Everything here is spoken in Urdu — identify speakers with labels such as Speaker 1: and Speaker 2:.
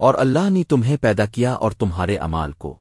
Speaker 1: اور اللہ نے تمہیں پیدا کیا اور تمہارے امال کو۔